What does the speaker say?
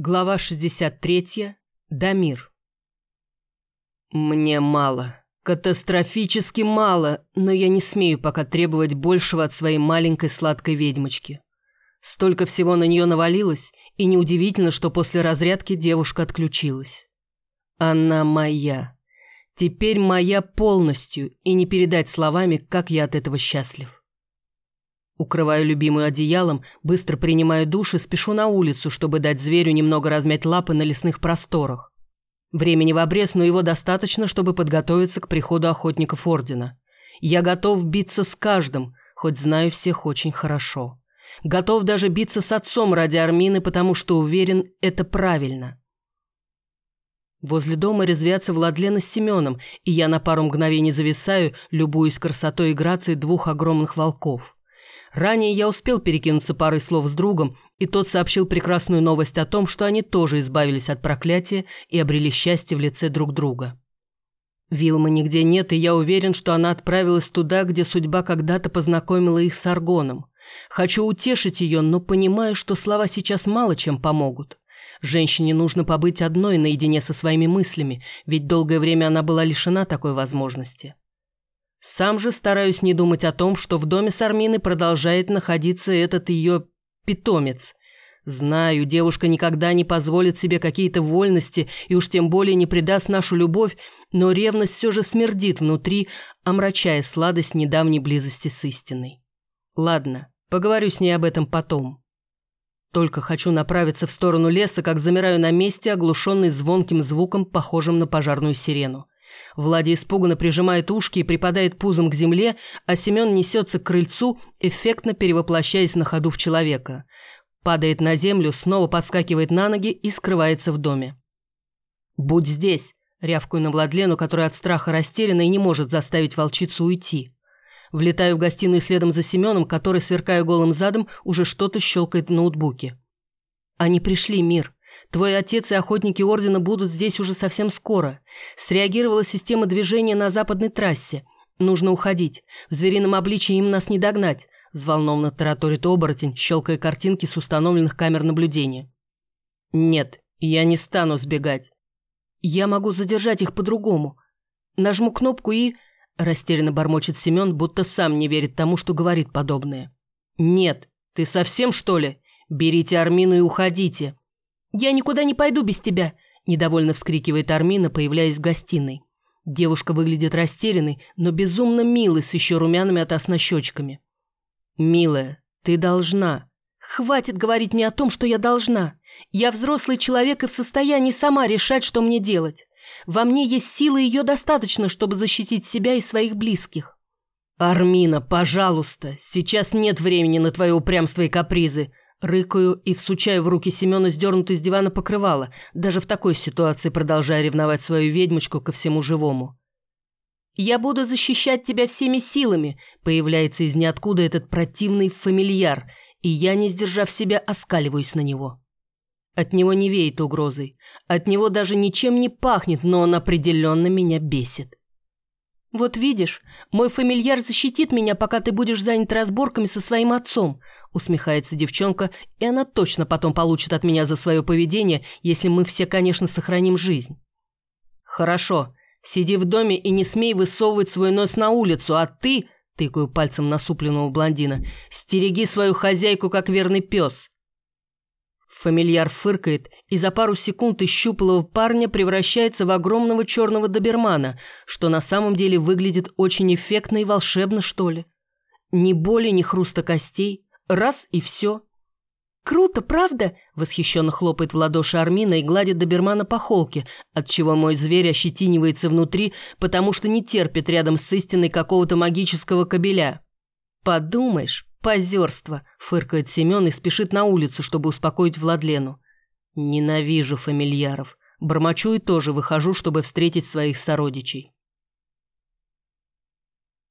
Глава 63. Дамир. Мне мало. Катастрофически мало, но я не смею пока требовать большего от своей маленькой сладкой ведьмочки. Столько всего на нее навалилось, и неудивительно, что после разрядки девушка отключилась. Она моя. Теперь моя полностью, и не передать словами, как я от этого счастлив. Укрываю любимую одеялом, быстро принимаю душ и спешу на улицу, чтобы дать зверю немного размять лапы на лесных просторах. Времени в обрез, но его достаточно, чтобы подготовиться к приходу охотников Ордена. Я готов биться с каждым, хоть знаю всех очень хорошо. Готов даже биться с отцом ради Армины, потому что уверен, это правильно. Возле дома резвятся Владлена с Семеном, и я на пару мгновений зависаю, любуясь красотой и грацией двух огромных волков. Ранее я успел перекинуться парой слов с другом, и тот сообщил прекрасную новость о том, что они тоже избавились от проклятия и обрели счастье в лице друг друга. Вилмы нигде нет, и я уверен, что она отправилась туда, где судьба когда-то познакомила их с Аргоном. Хочу утешить ее, но понимаю, что слова сейчас мало чем помогут. Женщине нужно побыть одной наедине со своими мыслями, ведь долгое время она была лишена такой возможности. Сам же стараюсь не думать о том, что в доме с Арминой продолжает находиться этот ее питомец. Знаю, девушка никогда не позволит себе какие-то вольности и уж тем более не предаст нашу любовь, но ревность все же смердит внутри, омрачая сладость недавней близости с истиной. Ладно, поговорю с ней об этом потом. Только хочу направиться в сторону леса, как замираю на месте, оглушенный звонким звуком, похожим на пожарную сирену. Владя испуганно прижимает ушки и припадает пузом к земле, а Семен несется к крыльцу, эффектно перевоплощаясь на ходу в человека. Падает на землю, снова подскакивает на ноги и скрывается в доме. «Будь здесь!» – рявкую на Владлену, которая от страха растеряна и не может заставить волчицу уйти. Влетаю в гостиную следом за Семеном, который, сверкая голым задом, уже что-то щелкает в ноутбуке. «Они пришли, Мир!» Твой отец и охотники Ордена будут здесь уже совсем скоро. Среагировала система движения на западной трассе. Нужно уходить. В зверином обличии им нас не догнать», – взволнованно тараторит оборотень, щелкая картинки с установленных камер наблюдения. «Нет, я не стану сбегать. Я могу задержать их по-другому. Нажму кнопку и...» – растерянно бормочет Семен, будто сам не верит тому, что говорит подобное. «Нет, ты совсем, что ли? Берите Армину и уходите. «Я никуда не пойду без тебя!» – недовольно вскрикивает Армина, появляясь в гостиной. Девушка выглядит растерянной, но безумно милой, с еще румяными от сна щечками. «Милая, ты должна!» «Хватит говорить мне о том, что я должна! Я взрослый человек и в состоянии сама решать, что мне делать. Во мне есть силы, ее достаточно, чтобы защитить себя и своих близких». «Армина, пожалуйста, сейчас нет времени на твое упрямство и капризы. Рыкаю и всучаю в руки Семена сдернутый с дивана покрывало, даже в такой ситуации продолжая ревновать свою ведьмочку ко всему живому. «Я буду защищать тебя всеми силами», появляется из ниоткуда этот противный фамильяр, и я, не сдержав себя, оскаливаюсь на него. От него не веет угрозой, от него даже ничем не пахнет, но он определенно меня бесит. «Вот видишь, мой фамильяр защитит меня, пока ты будешь занят разборками со своим отцом», усмехается девчонка, и она точно потом получит от меня за свое поведение, если мы все, конечно, сохраним жизнь. «Хорошо, сиди в доме и не смей высовывать свой нос на улицу, а ты...» тыкаю пальцем насупленного блондина. «Стереги свою хозяйку, как верный пес. Фамильяр фыркает, и за пару секунд из щуплого парня превращается в огромного черного добермана, что на самом деле выглядит очень эффектно и волшебно, что ли. Ни боли, ни хруста костей. Раз и все. «Круто, правда?» – восхищенно хлопает в ладоши Армина и гладит добермана по холке, отчего мой зверь ощетинивается внутри, потому что не терпит рядом с истиной какого-то магического кобеля. «Подумаешь, «Позерство!» – фыркает Семен и спешит на улицу, чтобы успокоить Владлену. «Ненавижу фамильяров. Бормочу и тоже выхожу, чтобы встретить своих сородичей».